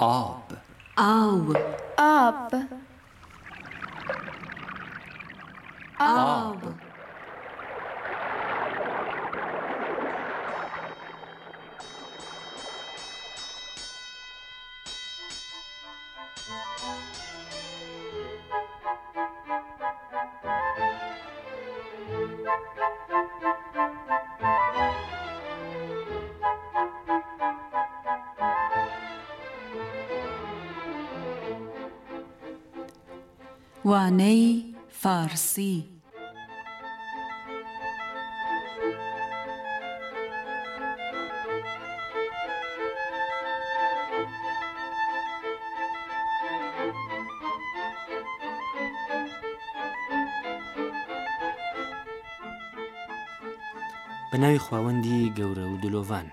آب آب آب آب وانەی فارسی بە ناوی خواوەندی گەورە و دلۆڤان.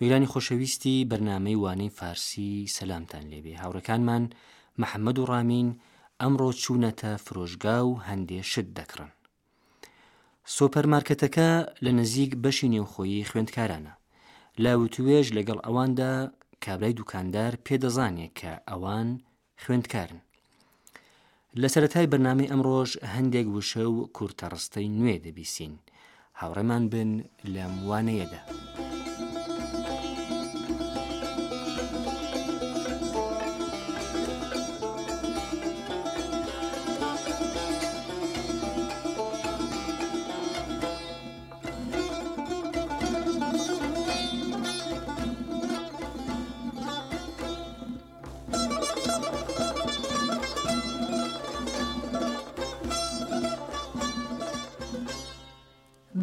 ویرانی خۆشەویستی بەرنمەی وانەی فارسی سەلامتان لێبێ. هاوڕەکانمان محەممەد و ڕامین ئەمڕۆ چوونەتە فرۆژگا و هەندێ شت دەکڕن. سۆپەرمارکەتەکە لە نزیک بەشی نێوخۆیی خوێندکارانە. لاوتوێژ لەگەڵ ئەواندا کابرای دوکاندار پێدەزانێت کە ئەوان خوێندکارن. لە سەتای بەرنمەی ئەمڕۆژ هەندێک وشە و کورتەڕستەی نوێ دەبیسین. هاوڕێمان بن لە موانەیەدا.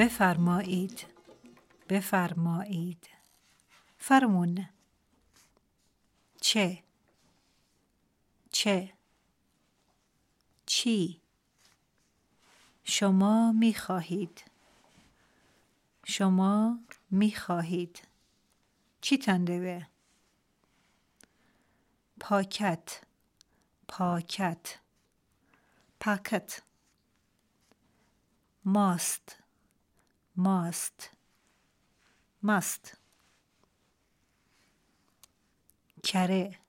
بفرمایید. بفرمایید. فرمون. چه؟ چه؟ چی؟ شما می خواهید شما می خواهید چی تندوه پاکت. پاکت. پاکت. ماست. ماست ماست کره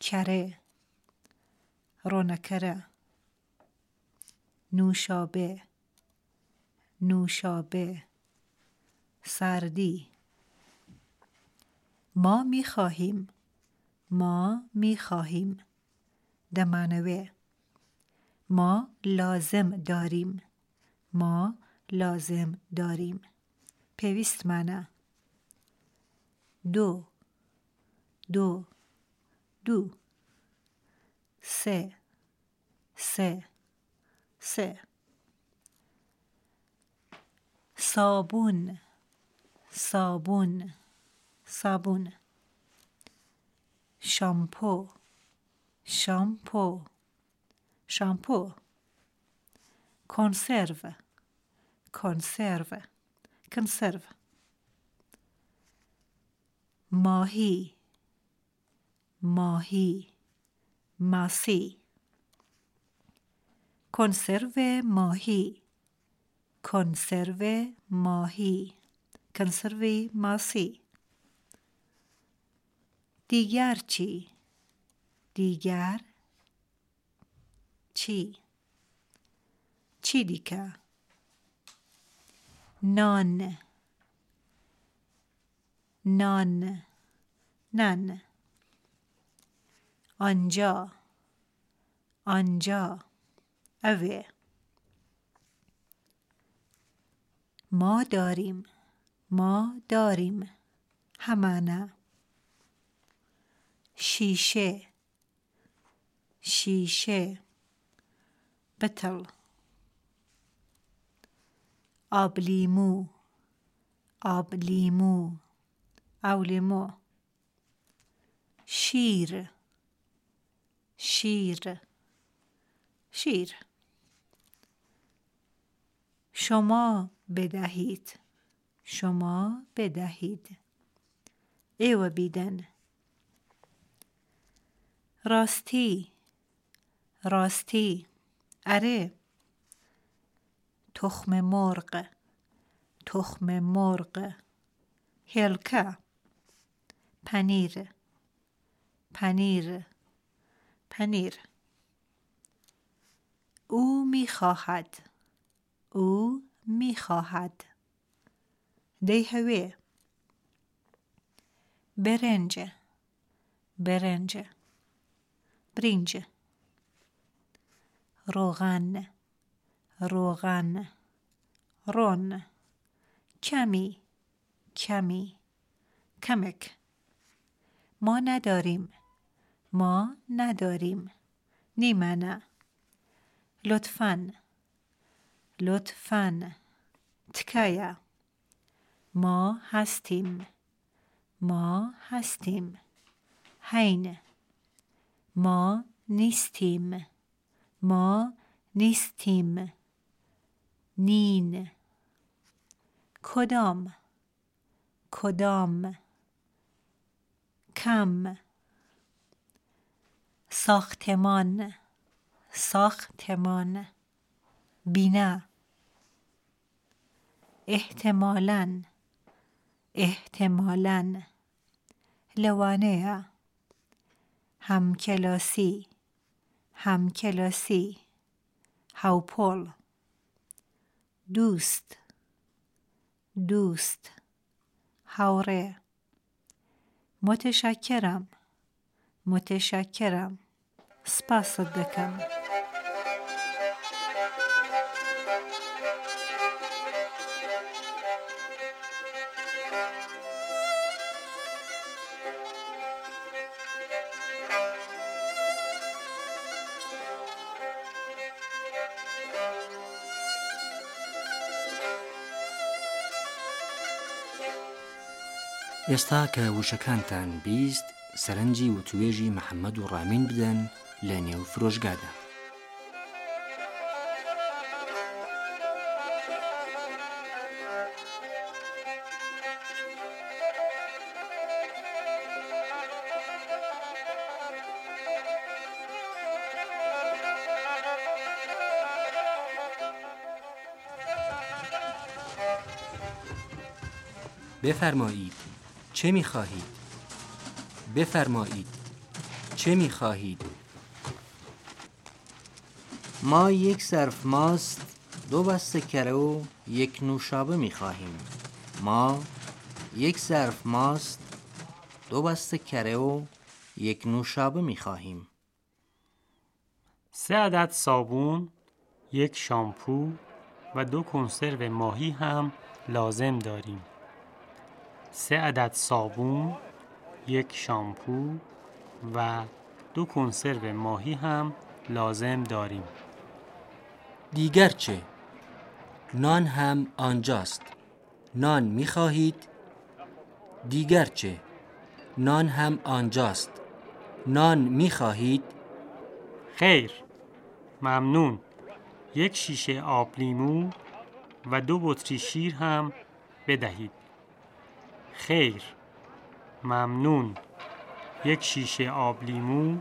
کره رونکره نوشابه نوشابه سردی ما می خواهیم ما می خواهیم دمانوه ما لازم داریم ما لازم داریم. پێویستمانە دو. دو. دو. سه. سه. سه. صابون. صابون. صابون. شامپو. شامپو. شامپو. کنسرو. کنسرو. کنسرو. ماهی. ماهی. ماسی. کنسرو ماهی. کنسرو ماهی. کنسرو ماسی. دیگر چی؟ دیگر چی؟ چی دیگه نان نان نان آنجا آنجا اوه ما داریم ما داریم همانا شیشه شیشه بتل آب لیمو آب لیمو او لیمو شیر. شیر. شیر. شما بدهید. شما بدهید. ایو بیدن. راستی. راستی. اره تخم مرغ. تخم مرغ. هلکه. پنیر. پنیر. پنیر. او می‌خواهد. او می‌خواهد. دیهوی برنج. برنج. برنج. روغن. روغن رون کمی کمی کمک. ما نداریم. ما نداریم. نیمنه لطفاً. لطفاً. تکایا ما هستیم. ما هستیم. هین ما نیستیم. ما نیستیم. نین. کدام؟ کدام؟ کم. ساختمان. ساختمان. بینه احتمالاً. احتمالاً. لوانه همکلاسی. همکلاسی. هاوپول. دووست دووست هاوڕێ مۆتێشاکەرم مۆتێشاکەرم سپاست دەکەم. ئێستا کە وشەکانتان بیست سەرنجی و توێژی محەممەد و ڕامین بدەن لە نێو فرۆژگادا. بفرمایید چه می خواهید؟ بفرمایید چه می خواهید؟ ما یک صرف ماست دو بسته کره و یک نوشابه می خواهیم ما یک صرف ماست دو بسته کره و یک نوشابه می خواهیم سه عدد صابون یک شامپو و دو کنسرو ماهی هم لازم داریم سه عدد صابون یک شامپو و دو کنسرو ماهی هم لازم داریم دیگر چه؟ نان هم آنجاست نان می خواهید؟ دیگر چه؟ نان هم آنجاست نان می خواهید؟ خیر ممنون یک شیشه آب لیمو و دو بطری شیر هم بدهید خیر. ممنون. یک شیشه آب لیمو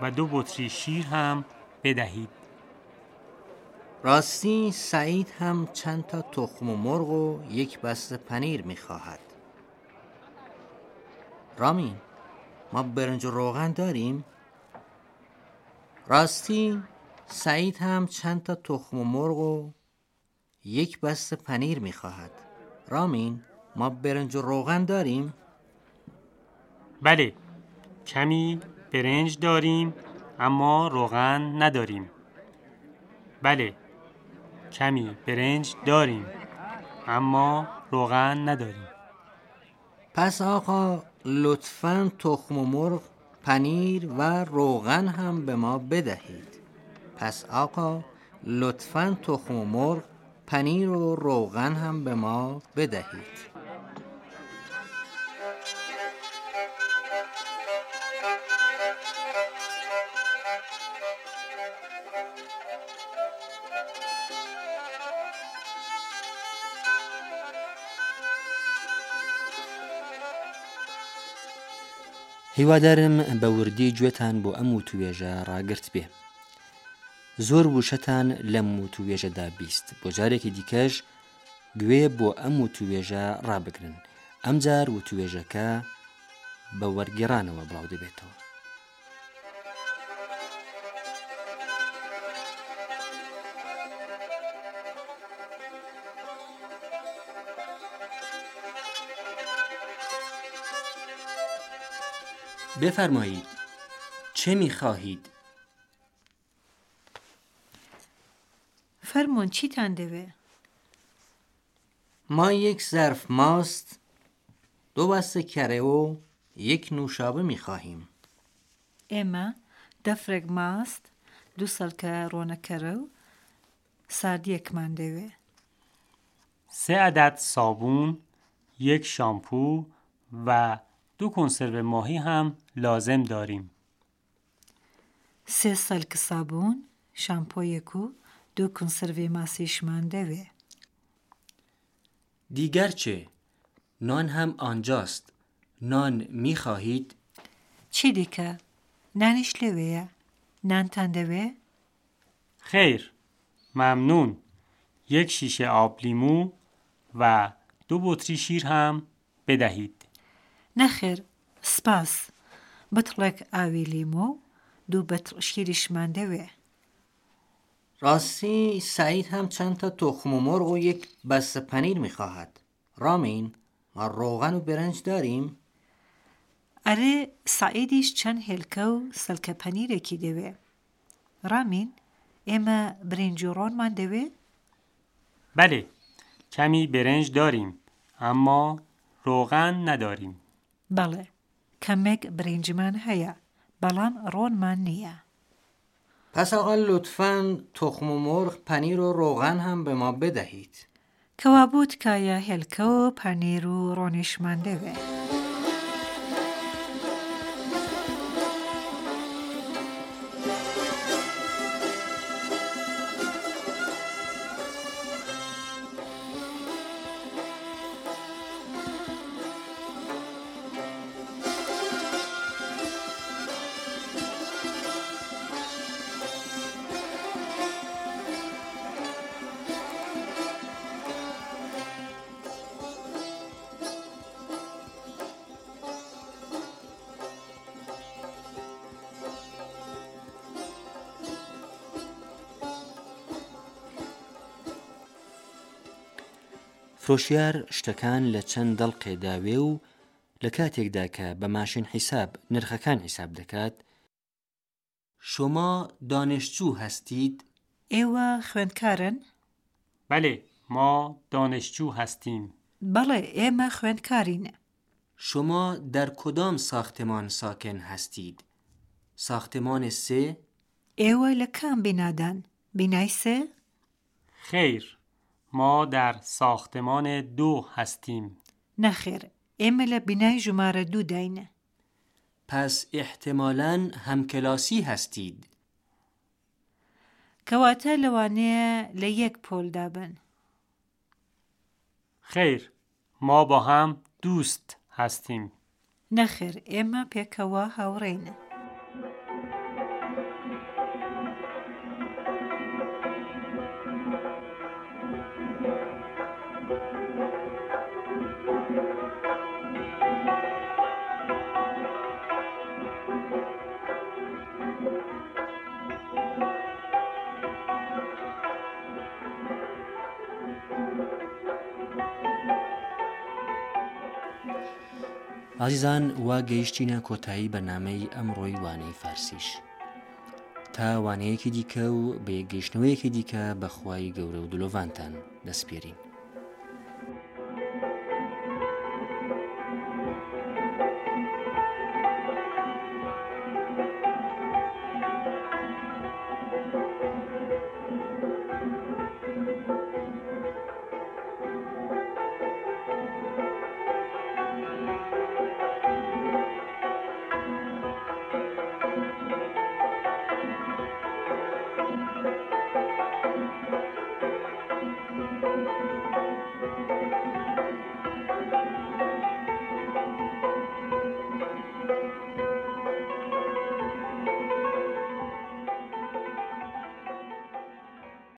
و دو بطری شیر هم بدهید. راستی سعید هم چند تا تخم و مرغ و یک بسته پنیر می خواهد رامین ما برنج و روغن داریم؟ راستی سعید هم چند تا تخم و مرغ و یک بسته پنیر می خواهد رامین؟ ما برنج و روغن داریم؟ بله کمی برنج داریم اما روغن نداریم. بله کمی برنج داریم اما روغن نداریم. پس آقا لطفا تخم و مرغ پنیر و روغن هم به ما بدهید. پس آقا لطفا تخم و مرغ پنیر و روغن هم به ما بدهید. هیوادارم بە وردی گوێتان بۆ ئەم و توێژە ڕاگررت بێ. زۆر وشەتان لەم و توێژەدا بیست. بۆ جارێکی دیکەش گوێ بۆ ئەم و توێژە ڕابگرن. ئەمجار و توێژەکە بە وەرگێڕانەوە بڵاو دەبێتەوە. بفرمایید. چه می خواهید؟ فەرمونون چیتان دەوێ ما یک ظرف ماست دو بسته کره و یک نوشابه می خواهیم ئێمە دەفرێک ماست دوو سەلکە ڕۆنەکەرە و ساردیەکمان دەوێ سه عدد صابون، یک شامپو و دو کنسرو ماهی هم لازم داریم. سێ سەلکە سابوون شامپۆیەک و دوو کنسەروێ ماسیشمان دەوێ دیگر چه؟ نان هم آنجاست نان می خواهید؟ چی دیکە نانیش لەوەیە نانتان دەوێ خیر، ممنون. یک شیشه آب لیمو و دو بطری شیر هم بدهید. نەخێر سپاس. بەتڵێک ئاوی لیمۆ و دوو بەتڵ شیریشمان دەوێ. راستی سعید هم چند تا تخم و مرغ و یک بسته پنیر می خواهد رامین ما روغن و برنج داریم؟ ئەرێ سعیدیش چەند هێلکە و سەلکە پەنیرێکی دەوێ. ڕامین ئێمە برنج و ڕۆنمان دەوێ؟ بله، کمی برنج داریم اما روغن نداریم. بەڵێ کەمێک برنجمان هەیە بەڵام ڕۆنمان نییە پس آقا لطفا تخم و مرغ پنیر و روغن هم به ما بدهید. کەوا بۆ تکایە هێلکە و پەنیر و ڕۆنیشمان دەوێ فرۆشیار شتەکان لە چەند دڵقێداوێ و لە کاتێکدا کە بە ماشین حیساب نرخەکان حیساب دەکات شما دانشجو هەستید ئێوە خوێندکارن؟ بله، ما دانشجو هستیم. بەڵێ ئێمە خوێندکارینە. شما در کدام ساختمان ساکن هستید ساختمان سه ئێوە لە کام بینادان؟ بینای سێ؟ خیر، ما در ساختمان دو هستیم. نەخێر ئێمە لە بینای ژمارە دوو داینە پس احتمالاً همکلاسی هستید کەواتە لەوانەیە لە یەک پۆلدا بن خیر، ما با هم دوست هستیم. نەخێر ئێمە پێکەوە هاوڕێینە ئازیزان وا گەیشتینە کۆتایی بەنامەی ئەمڕۆی وانەی فارسیش. تا وانەیەکی دیکە و بە یەکگەیشتنەوەیەکی دیکە بەخوای گەورە و دلۆڤانتان. دەسپێرین